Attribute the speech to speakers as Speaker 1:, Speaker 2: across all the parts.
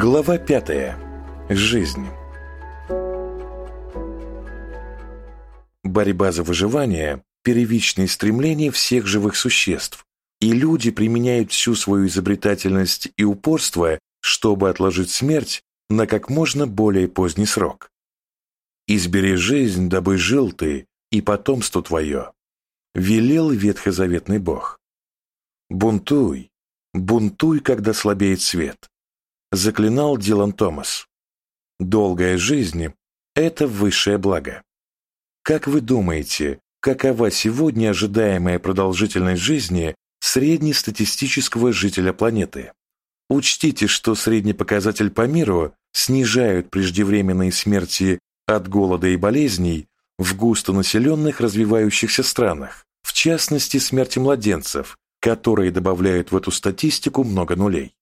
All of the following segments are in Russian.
Speaker 1: Глава пятая. Жизнь. Борьба за выживание – первичное стремление всех живых существ, и люди применяют всю свою изобретательность и упорство, чтобы отложить смерть на как можно более поздний срок. «Избери жизнь, дабы жил ты, и потомство твое», – велел ветхозаветный Бог. «Бунтуй, бунтуй, когда слабеет свет», – заклинал Дилан Томас. «Долгая жизнь – это высшее благо». Как вы думаете, какова сегодня ожидаемая продолжительность жизни среднестатистического жителя планеты? Учтите, что средний показатель по миру снижают преждевременные смерти от голода и болезней в густонаселенных развивающихся странах, в частности смерти младенцев, которые добавляют в эту статистику много нулей.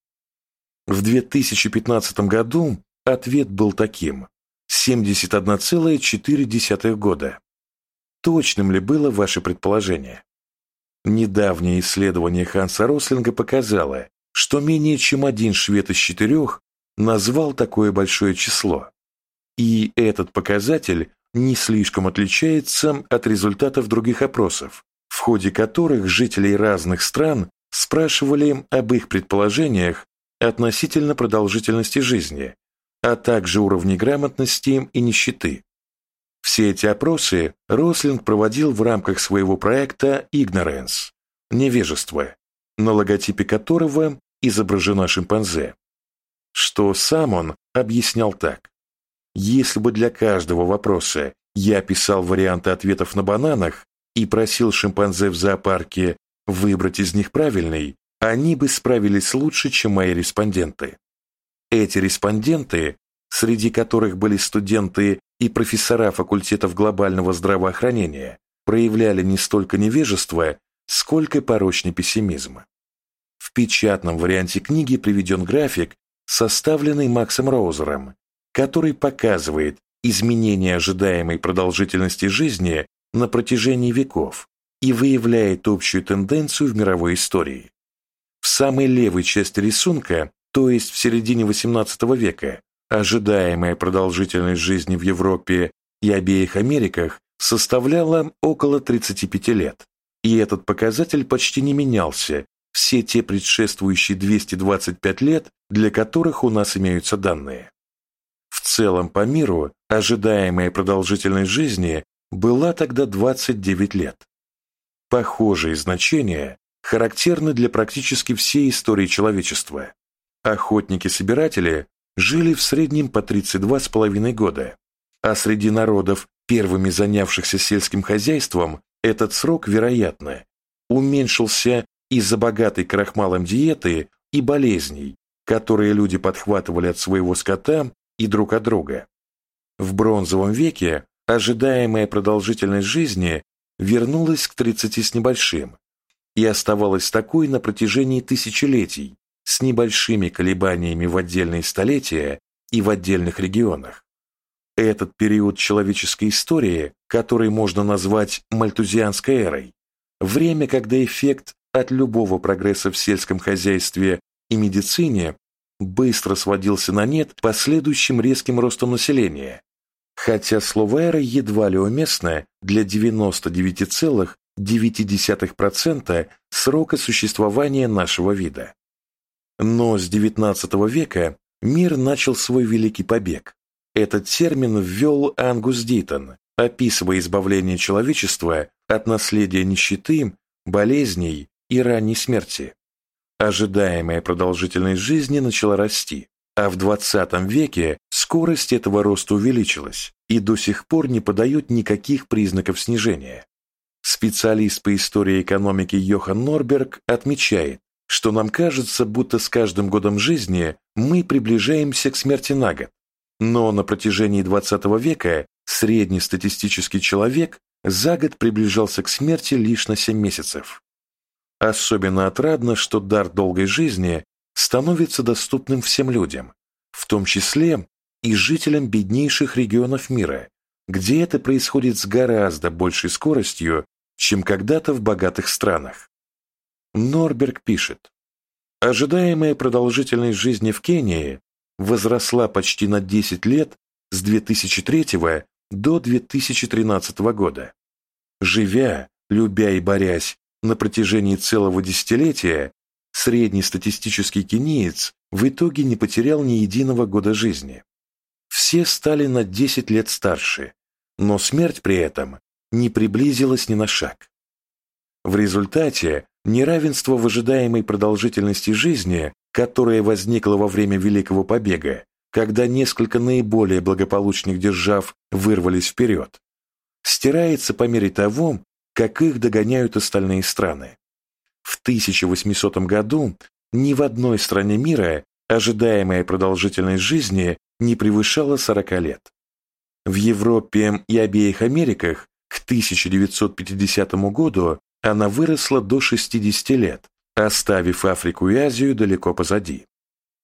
Speaker 1: В 2015 году ответ был таким – 71,4 года. Точным ли было ваше предположение? Недавнее исследование Ханса Рослинга показало, что менее чем один швед из четырех назвал такое большое число. И этот показатель не слишком отличается от результатов других опросов, в ходе которых жителей разных стран спрашивали об их предположениях относительно продолжительности жизни, а также уровне грамотности и нищеты. Все эти опросы Рослинг проводил в рамках своего проекта Ignorance – невежество, на логотипе которого изображена шимпанзе. Что сам он объяснял так. Если бы для каждого вопроса я писал варианты ответов на бананах и просил шимпанзе в зоопарке выбрать из них правильный, они бы справились лучше, чем мои респонденты. Эти респонденты, среди которых были студенты и профессора факультетов глобального здравоохранения, проявляли не столько невежество, сколько порочный пессимизм. В печатном варианте книги приведен график, составленный Максом Роузером, который показывает изменение ожидаемой продолжительности жизни на протяжении веков и выявляет общую тенденцию в мировой истории. Самой левой части рисунка, то есть в середине XVIII века, ожидаемая продолжительность жизни в Европе и обеих Америках составляла около 35 лет, и этот показатель почти не менялся все те предшествующие 225 лет, для которых у нас имеются данные. В целом по миру ожидаемая продолжительность жизни была тогда 29 лет. Похожие значения характерны для практически всей истории человечества. Охотники-собиратели жили в среднем по 32,5 года, а среди народов, первыми занявшихся сельским хозяйством, этот срок, вероятно, уменьшился из-за богатой крахмалом диеты и болезней, которые люди подхватывали от своего скота и друг от друга. В бронзовом веке ожидаемая продолжительность жизни вернулась к 30 с небольшим и оставалась такой на протяжении тысячелетий с небольшими колебаниями в отдельные столетия и в отдельных регионах. Этот период человеческой истории, который можно назвать мальтузианской эрой, время, когда эффект от любого прогресса в сельском хозяйстве и медицине быстро сводился на нет последующим резким ростом населения, хотя слово «эра» едва ли уместно для 99,9% срока существования нашего вида. Но с XIX века мир начал свой великий побег. Этот термин ввел Ангус Дитон, описывая избавление человечества от наследия нищеты, болезней и ранней смерти. Ожидаемая продолжительность жизни начала расти, а в 20 веке скорость этого роста увеличилась и до сих пор не подает никаких признаков снижения. Специалист по истории экономики Йохан Норберг отмечает, что нам кажется, будто с каждым годом жизни мы приближаемся к смерти на год. Но на протяжении 20 века среднестатистический человек за год приближался к смерти лишь на 7 месяцев. Особенно отрадно, что дар долгой жизни становится доступным всем людям, в том числе и жителям беднейших регионов мира, где это происходит с гораздо большей скоростью, чем когда-то в богатых странах. Норберг пишет, «Ожидаемая продолжительность жизни в Кении возросла почти на 10 лет с 2003 до 2013 года. Живя, любя и борясь на протяжении целого десятилетия, средний статистический кениец в итоге не потерял ни единого года жизни. Все стали на 10 лет старше, но смерть при этом не приблизилась ни на шаг. В результате неравенство в ожидаемой продолжительности жизни, которое возникло во время Великого Побега, когда несколько наиболее благополучных держав вырвались вперед, стирается по мере того, как их догоняют остальные страны. В 1800 году ни в одной стране мира ожидаемая продолжительность жизни не превышала 40 лет. В Европе и обеих Америках 1950 году она выросла до 60 лет, оставив Африку и Азию далеко позади.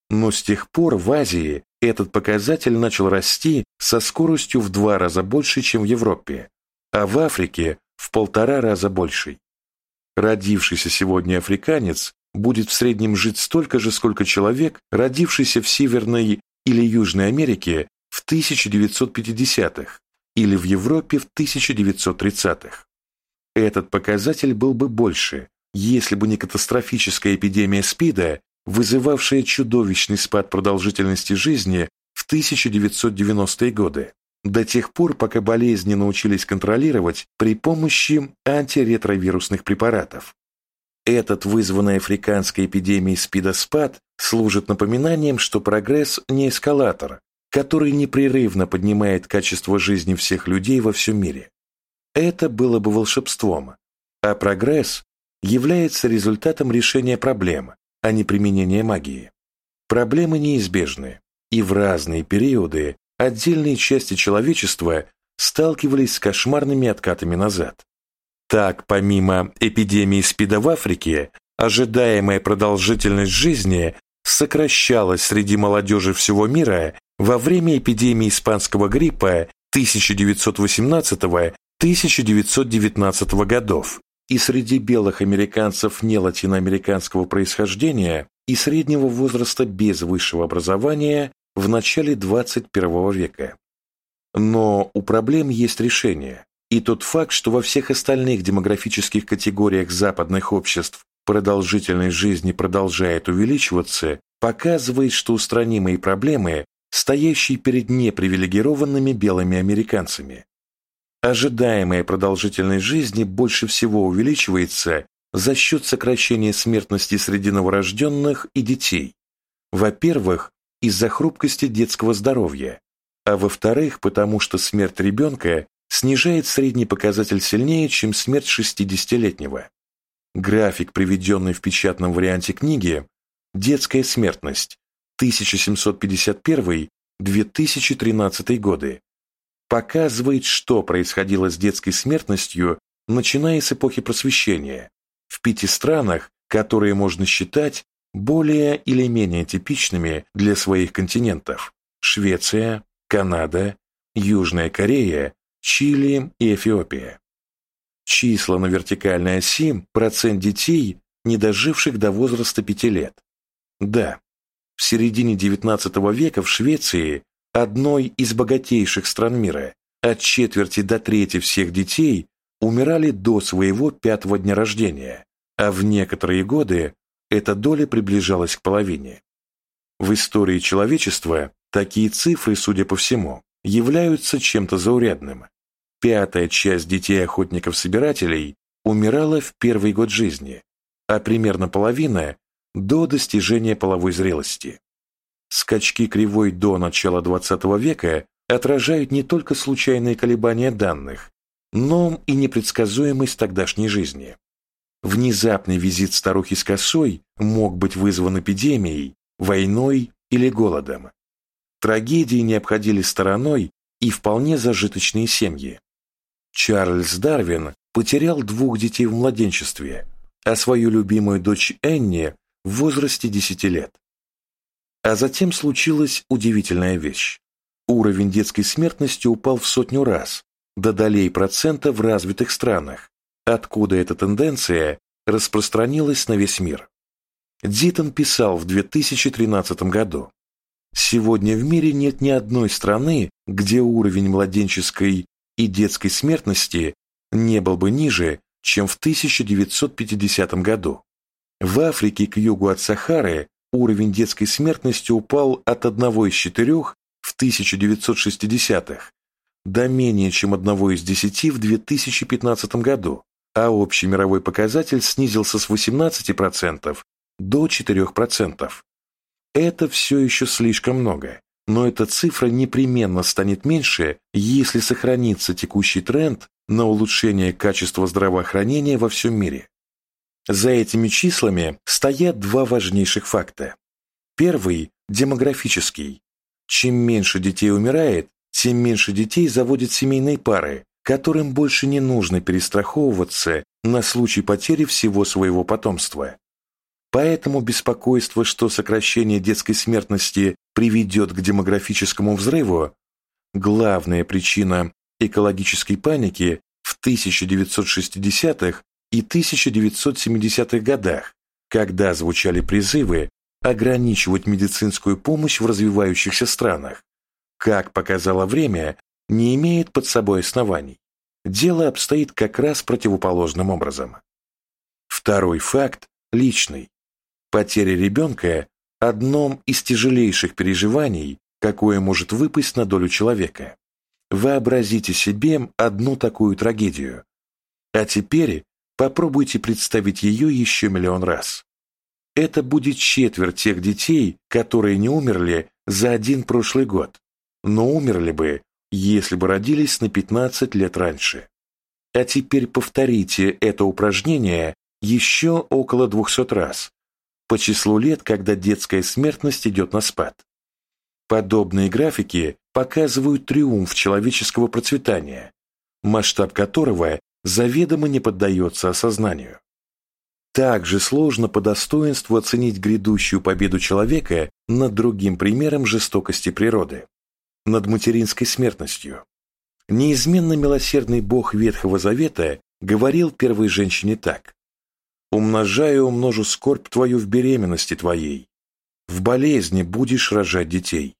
Speaker 1: Но с тех пор в Азии этот показатель начал расти со скоростью в два раза больше, чем в Европе, а в Африке в полтора раза больше. Родившийся сегодня африканец будет в среднем жить столько же, сколько человек, родившийся в Северной или Южной Америке в 1950-х или в Европе в 1930-х. Этот показатель был бы больше, если бы не катастрофическая эпидемия СПИДа, вызывавшая чудовищный спад продолжительности жизни в 1990-е годы, до тех пор, пока болезни научились контролировать при помощи антиретровирусных препаратов. Этот вызванный африканской эпидемией СПИДа спад служит напоминанием, что прогресс не эскалатор, который непрерывно поднимает качество жизни всех людей во всем мире. Это было бы волшебством, а прогресс является результатом решения проблем, а не применения магии. Проблемы неизбежны, и в разные периоды отдельные части человечества сталкивались с кошмарными откатами назад. Так, помимо эпидемии СПИДа в Африке, ожидаемая продолжительность жизни сокращалась среди молодежи всего мира во время эпидемии испанского гриппа 1918-1919 годов и среди белых американцев не латиноамериканского происхождения и среднего возраста без высшего образования в начале 21 века. Но у проблем есть решение, и тот факт, что во всех остальных демографических категориях западных обществ продолжительность жизни продолжает увеличиваться, показывает, что устранимые проблемы, стоящие перед непривилегированными белыми американцами. Ожидаемая продолжительность жизни больше всего увеличивается за счет сокращения смертности среди новорожденных и детей. Во-первых, из-за хрупкости детского здоровья, а во-вторых, потому что смерть ребенка снижает средний показатель сильнее, чем смерть 60-летнего. График, приведенный в печатном варианте книги «Детская смертность. 1751-2013 годы», показывает, что происходило с детской смертностью, начиная с эпохи Просвещения, в пяти странах, которые можно считать более или менее типичными для своих континентов – Швеция, Канада, Южная Корея, Чили и Эфиопия. Числа на вертикальной оси – процент детей, не доживших до возраста 5 лет. Да, в середине XIX века в Швеции, одной из богатейших стран мира, от четверти до трети всех детей умирали до своего пятого дня рождения, а в некоторые годы эта доля приближалась к половине. В истории человечества такие цифры, судя по всему, являются чем-то заурядным. Пятая часть детей охотников-собирателей умирала в первый год жизни, а примерно половина – до достижения половой зрелости. Скачки кривой до начала XX века отражают не только случайные колебания данных, но и непредсказуемость тогдашней жизни. Внезапный визит старухи с косой мог быть вызван эпидемией, войной или голодом. Трагедии не обходили стороной и вполне зажиточные семьи. Чарльз Дарвин потерял двух детей в младенчестве, а свою любимую дочь Энни в возрасте 10 лет. А затем случилась удивительная вещь. Уровень детской смертности упал в сотню раз, до долей процента в развитых странах, откуда эта тенденция распространилась на весь мир. Дитон писал в 2013 году, Сегодня в мире нет ни одной страны, где уровень младенческой и детской смертности не был бы ниже, чем в 1950 году. В Африке к югу от Сахары уровень детской смертности упал от 1 из 4 в 1960-х до менее чем 1 из 10 в 2015 году, а общий мировой показатель снизился с 18% до 4%. Это все еще слишком много, но эта цифра непременно станет меньше, если сохранится текущий тренд на улучшение качества здравоохранения во всем мире. За этими числами стоят два важнейших факта. Первый – демографический. Чем меньше детей умирает, тем меньше детей заводят семейные пары, которым больше не нужно перестраховываться на случай потери всего своего потомства. Поэтому беспокойство, что сокращение детской смертности приведет к демографическому взрыву, главная причина экологической паники в 1960-х и 1970-х годах, когда звучали призывы ограничивать медицинскую помощь в развивающихся странах, как показало время, не имеет под собой оснований. Дело обстоит как раз противоположным образом. Второй факт – личный. Потеря ребенка – одном из тяжелейших переживаний, какое может выпасть на долю человека. Вообразите себе одну такую трагедию. А теперь попробуйте представить ее еще миллион раз. Это будет четверть тех детей, которые не умерли за один прошлый год, но умерли бы, если бы родились на 15 лет раньше. А теперь повторите это упражнение еще около 200 раз, по числу лет, когда детская смертность идет на спад. Подобные графики показывают триумф человеческого процветания, масштаб которого заведомо не поддается осознанию. Также сложно по достоинству оценить грядущую победу человека над другим примером жестокости природы, над материнской смертностью. Неизменно милосердный Бог Ветхого Завета говорил первой женщине так умножаю умножу скорбь твою в беременности твоей. В болезни будешь рожать детей.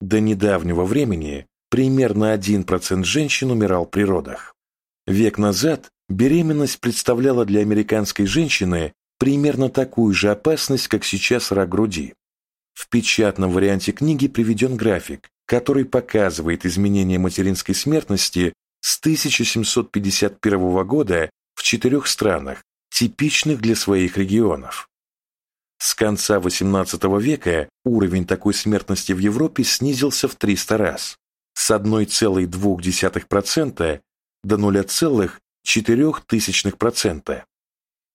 Speaker 1: До недавнего времени примерно 1% женщин умирал при родах. Век назад беременность представляла для американской женщины примерно такую же опасность, как сейчас рак груди. В печатном варианте книги приведен график, который показывает изменение материнской смертности с 1751 года в четырех странах, типичных для своих регионов. С конца XVIII века уровень такой смертности в Европе снизился в 300 раз, с 1,2% до 0,04%.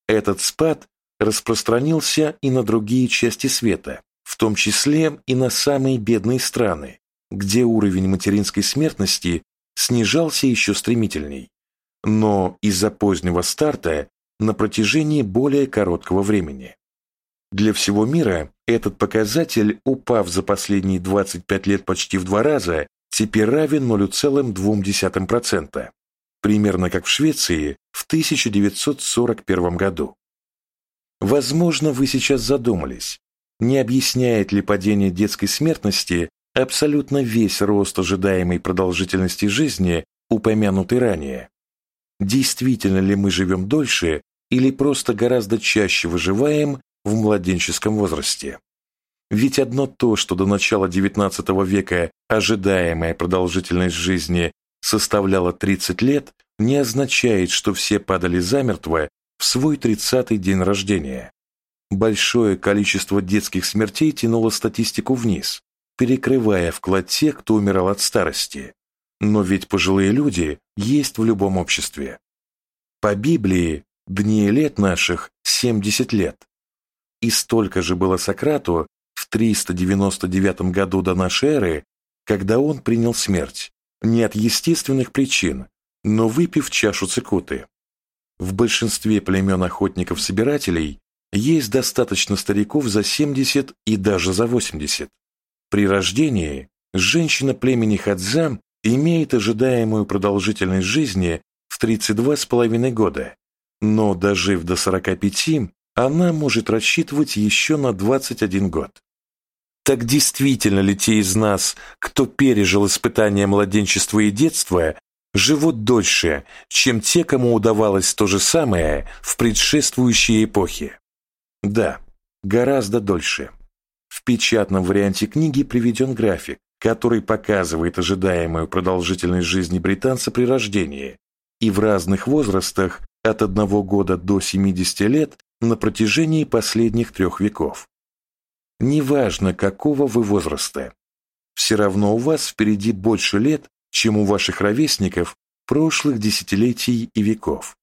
Speaker 1: Этот спад распространился и на другие части света, в том числе и на самые бедные страны, где уровень материнской смертности снижался еще стремительней. Но из-за позднего старта на протяжении более короткого времени. Для всего мира этот показатель, упав за последние 25 лет почти в два раза, теперь равен 0,2%, примерно как в Швеции в 1941 году. Возможно, вы сейчас задумались, не объясняет ли падение детской смертности абсолютно весь рост ожидаемой продолжительности жизни, упомянутый ранее. Действительно ли мы живем дольше или просто гораздо чаще выживаем в младенческом возрасте. Ведь одно то, что до начала XIX века ожидаемая продолжительность жизни составляла 30 лет, не означает, что все падали замертво в свой 30-й день рождения. Большое количество детских смертей тянуло статистику вниз, перекрывая вклад тех, кто умирал от старости. Но ведь пожилые люди есть в любом обществе. По Библии дней лет наших 70 лет. И столько же было Сократу в 399 году до нашей эры, когда он принял смерть, не от естественных причин, но выпив чашу цикуты. В большинстве племен охотников-собирателей есть достаточно стариков за 70 и даже за 80. При рождении женщина племени Хадзам имеет ожидаемую продолжительность жизни в 32,5 года, но дожив до 45, она может рассчитывать еще на 21 год. Так действительно ли те из нас, кто пережил испытания младенчества и детства, живут дольше, чем те, кому удавалось то же самое в предшествующие эпохи? Да, гораздо дольше. В печатном варианте книги приведен график, который показывает ожидаемую продолжительность жизни британца при рождении и в разных возрастах от 1 года до 70 лет на протяжении последних трех веков. Неважно, какого вы возраста, все равно у вас впереди больше лет, чем у ваших ровесников прошлых десятилетий и веков.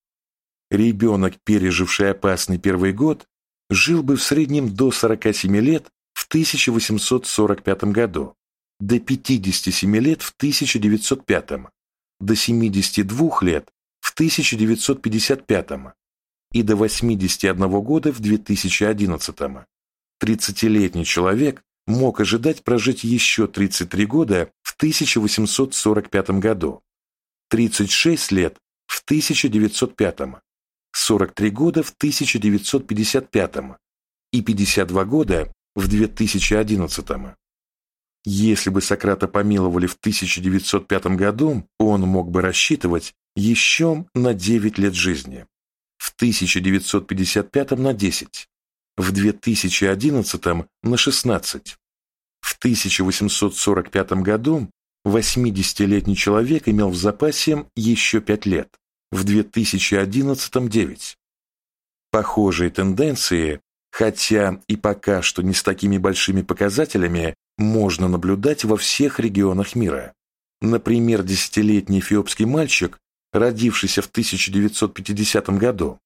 Speaker 1: Ребенок, переживший опасный первый год, жил бы в среднем до 47 лет в 1845 году, до 57 лет в 1905, до 72 лет в 1955 и до 81 года в 2011. 30-летний человек мог ожидать прожить еще 33 года в 1845 году, 36 лет в 1905, 43 года в 1955 и 52 года в 2011. Если бы Сократа помиловали в 1905 году, он мог бы рассчитывать еще на 9 лет жизни, в 1955 на 10, в 2011 на 16. В 1845 году 80-летний человек имел в запасе еще 5 лет, в 2011 – 9. Похожие тенденции, хотя и пока что не с такими большими показателями, можно наблюдать во всех регионах мира. Например, десятилетний эфиопский мальчик, родившийся в 1950 году,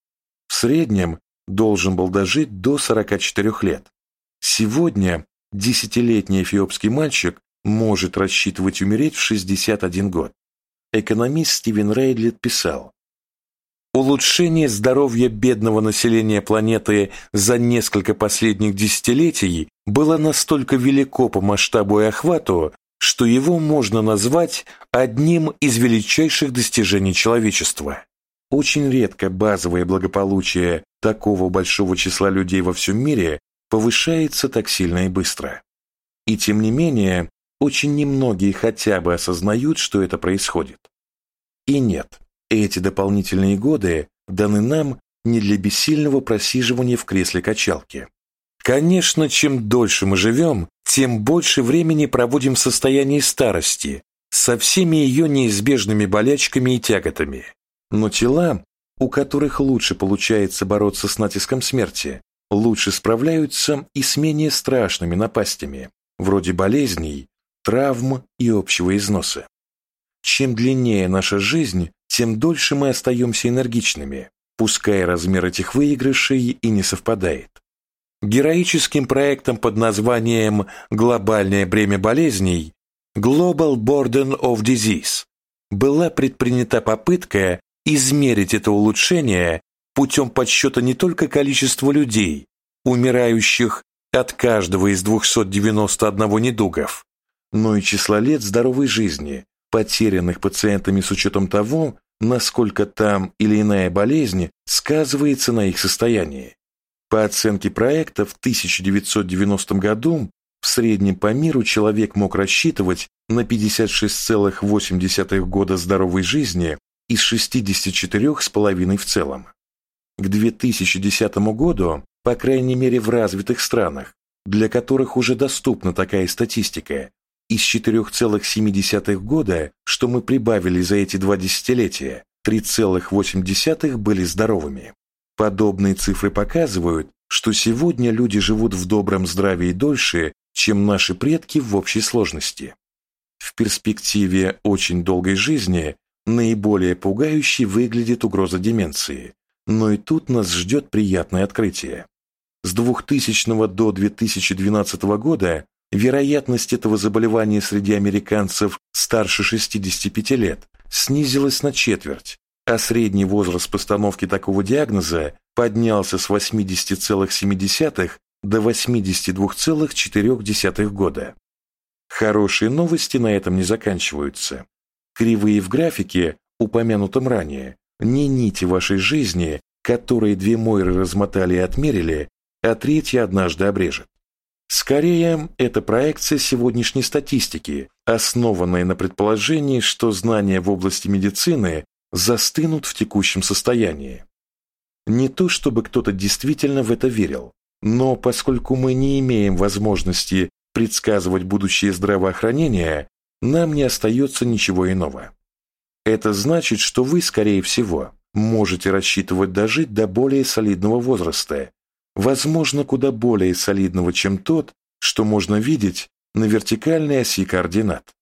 Speaker 1: в среднем должен был дожить до 44 лет. Сегодня десятилетний эфиопский мальчик может рассчитывать умереть в 61 год. Экономист Стивен Рейдлет писал, Улучшение здоровья бедного населения планеты за несколько последних десятилетий было настолько велико по масштабу и охвату, что его можно назвать одним из величайших достижений человечества. Очень редко базовое благополучие такого большого числа людей во всем мире повышается так сильно и быстро. И тем не менее, очень немногие хотя бы осознают, что это происходит. И нет, эти дополнительные годы даны нам не для бессильного просиживания в кресле качалки. Конечно, чем дольше мы живем, тем больше времени проводим в состоянии старости, со всеми ее неизбежными болячками и тяготами. Но тела, у которых лучше получается бороться с натиском смерти, лучше справляются и с менее страшными напастями, вроде болезней, травм и общего износа. Чем длиннее наша жизнь, тем дольше мы остаемся энергичными, пускай размер этих выигрышей и не совпадает. Героическим проектом под названием «Глобальное бремя болезней» Global Burden of Disease была предпринята попытка измерить это улучшение путем подсчета не только количества людей, умирающих от каждого из 291 недугов, но и числа лет здоровой жизни, потерянных пациентами с учетом того, насколько там или иная болезнь сказывается на их состоянии. По оценке проекта, в 1990 году в среднем по миру человек мог рассчитывать на 56,8 года здоровой жизни из 64,5 в целом. К 2010 году, по крайней мере в развитых странах, для которых уже доступна такая статистика, из 4,7 года, что мы прибавили за эти два десятилетия, 3,8 были здоровыми. Подобные цифры показывают, что сегодня люди живут в добром здравии дольше, чем наши предки в общей сложности. В перспективе очень долгой жизни наиболее пугающей выглядит угроза деменции, но и тут нас ждет приятное открытие. С 2000 до 2012 года вероятность этого заболевания среди американцев старше 65 лет снизилась на четверть, а средний возраст постановки такого диагноза поднялся с 80,7 до 82,4 года. Хорошие новости на этом не заканчиваются. Кривые в графике, упомянутом ранее, не нити вашей жизни, которые две Мойры размотали и отмерили, а третья однажды обрежет. Скорее, это проекция сегодняшней статистики, основанная на предположении, что знания в области медицины застынут в текущем состоянии. Не то чтобы кто-то действительно в это верил, но поскольку мы не имеем возможности предсказывать будущее здравоохранения, нам не остается ничего иного. Это значит, что вы, скорее всего, можете рассчитывать дожить до более солидного возраста, возможно, куда более солидного, чем тот, что можно видеть на вертикальной оси координат.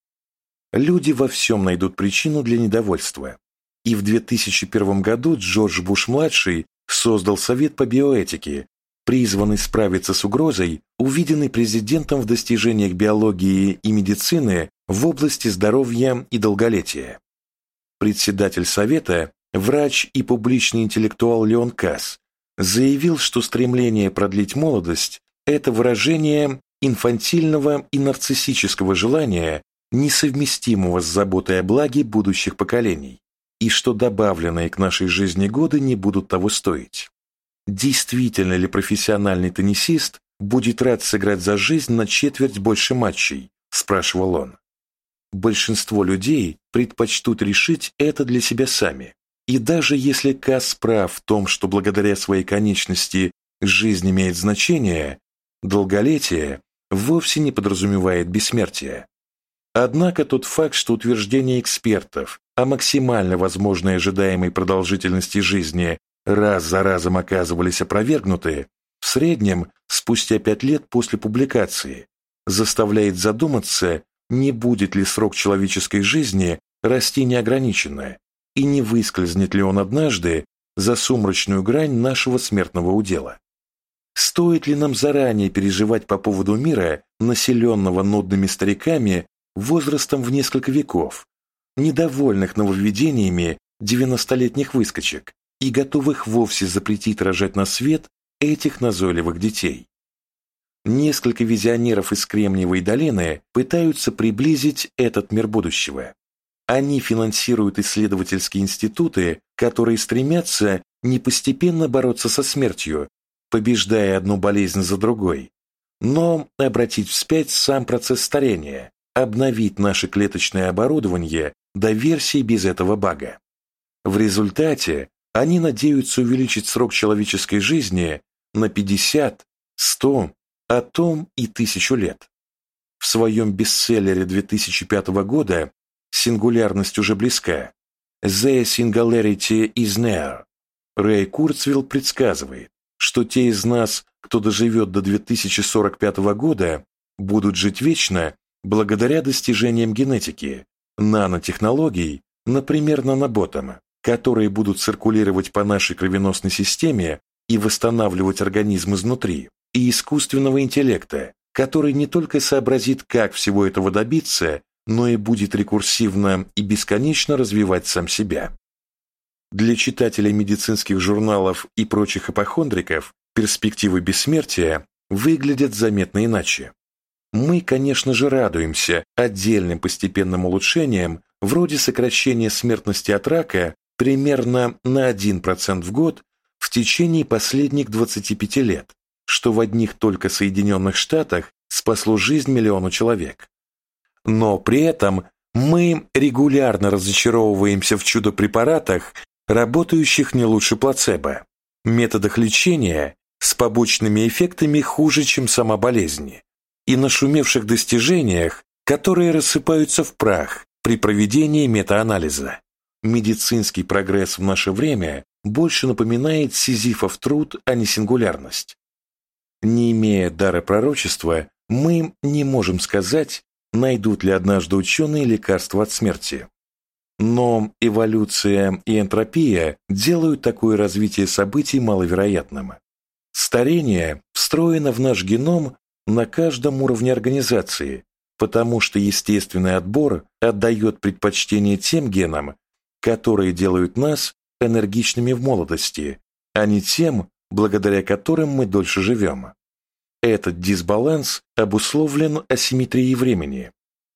Speaker 1: Люди во всем найдут причину для недовольства. И в 2001 году Джордж Буш-младший создал Совет по биоэтике, призванный справиться с угрозой, увиденной президентом в достижениях биологии и медицины в области здоровья и долголетия. Председатель Совета, врач и публичный интеллектуал Леон Касс, заявил, что стремление продлить молодость – это выражение инфантильного и нарциссического желания, несовместимого с заботой о благе будущих поколений, и что добавленные к нашей жизни годы не будут того стоить. Действительно ли профессиональный теннисист будет рад сыграть за жизнь на четверть больше матчей, спрашивал он. Большинство людей предпочтут решить это для себя сами. И даже если Касс прав в том, что благодаря своей конечности жизнь имеет значение, долголетие вовсе не подразумевает бессмертие. Однако тот факт, что утверждения экспертов о максимально возможной ожидаемой продолжительности жизни раз за разом оказывались опровергнуты, в среднем спустя пять лет после публикации, заставляет задуматься, не будет ли срок человеческой жизни расти неограниченно, и не выскользнет ли он однажды за сумрачную грань нашего смертного удела. Стоит ли нам заранее переживать по поводу мира, населенного нудными стариками возрастом в несколько веков, недовольных нововведениями девяностолетних выскочек и готовых вовсе запретить рожать на свет этих назойливых детей? Несколько визионеров из Кремниевой долины пытаются приблизить этот мир будущего. Они финансируют исследовательские институты, которые стремятся не постепенно бороться со смертью, побеждая одну болезнь за другой, но обратить вспять сам процесс старения, обновить наше клеточное оборудование до версии без этого бага. В результате они надеются увеличить срок человеческой жизни на 50, 100, а том и тысячу лет. В своем бестселлере 2005 года «Сингулярность уже близка» «The Singularity is near» Рэй Курцвилл предсказывает, что те из нас, кто доживет до 2045 года, будут жить вечно благодаря достижениям генетики, нанотехнологий, например, наноботам, которые будут циркулировать по нашей кровеносной системе и восстанавливать организм изнутри, и искусственного интеллекта, который не только сообразит, как всего этого добиться, но и будет рекурсивно и бесконечно развивать сам себя. Для читателей медицинских журналов и прочих апохондриков перспективы бессмертия выглядят заметно иначе. Мы, конечно же, радуемся отдельным постепенным улучшениям вроде сокращения смертности от рака примерно на 1% в год в течение последних 25 лет, что в одних только Соединенных Штатах спасло жизнь миллиону человек. Но при этом мы регулярно разочаровываемся в чудо-препаратах работающих не лучше плацебо, методах лечения с побочными эффектами хуже, чем сама болезнь, и нашумевших достижениях, которые рассыпаются в прах при проведении метаанализа. Медицинский прогресс в наше время больше напоминает сизифов труд, а не сингулярность. Не имея дара пророчества, мы не можем сказать, найдут ли однажды ученые лекарство от смерти. Но эволюция и энтропия делают такое развитие событий маловероятным. Старение встроено в наш геном на каждом уровне организации, потому что естественный отбор отдает предпочтение тем генам, которые делают нас энергичными в молодости, а не тем, благодаря которым мы дольше живем. Этот дисбаланс обусловлен асимметрией времени,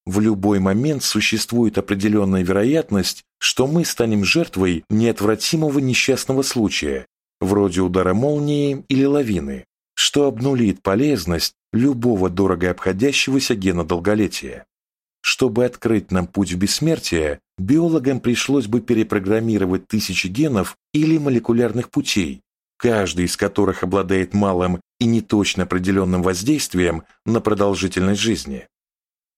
Speaker 1: в любой момент существует определенная вероятность, что мы станем жертвой неотвратимого несчастного случая, вроде удара молнии или лавины, что обнулит полезность любого дорого обходящегося гена долголетия. Чтобы открыть нам путь в бессмертие, биологам пришлось бы перепрограммировать тысячи генов или молекулярных путей, каждый из которых обладает малым и неточно определенным воздействием на продолжительность жизни.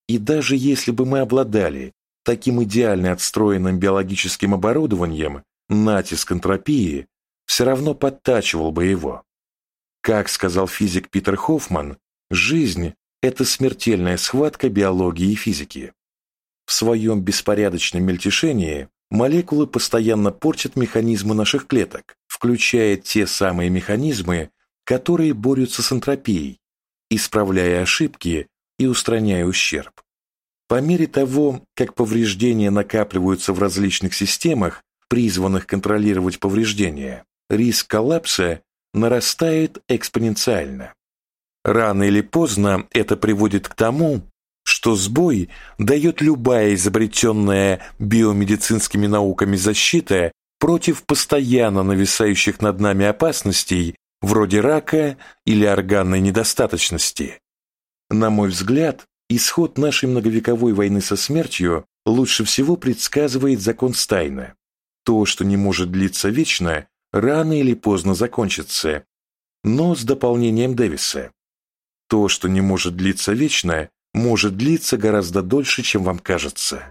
Speaker 1: И даже если бы мы обладали таким идеально отстроенным биологическим оборудованием, натиск энтропии все равно подтачивал бы его. Как сказал физик Питер Хоффман, жизнь – это смертельная схватка биологии и физики. В своем беспорядочном мельтешении молекулы постоянно портят механизмы наших клеток, включая те самые механизмы, которые борются с энтропией, исправляя ошибки и устраняя ущерб. По мере того, как повреждения накапливаются в различных системах, призванных контролировать повреждения, риск коллапса нарастает экспоненциально. Рано или поздно это приводит к тому, что сбой дает любая изобретенная биомедицинскими науками защита против постоянно нависающих над нами опасностей вроде рака или органной недостаточности. На мой взгляд, Исход нашей многовековой войны со смертью лучше всего предсказывает закон Стайна. То, что не может длиться вечно, рано или поздно закончится, но с дополнением Дэвиса. То, что не может длиться вечно, может длиться гораздо дольше, чем вам кажется.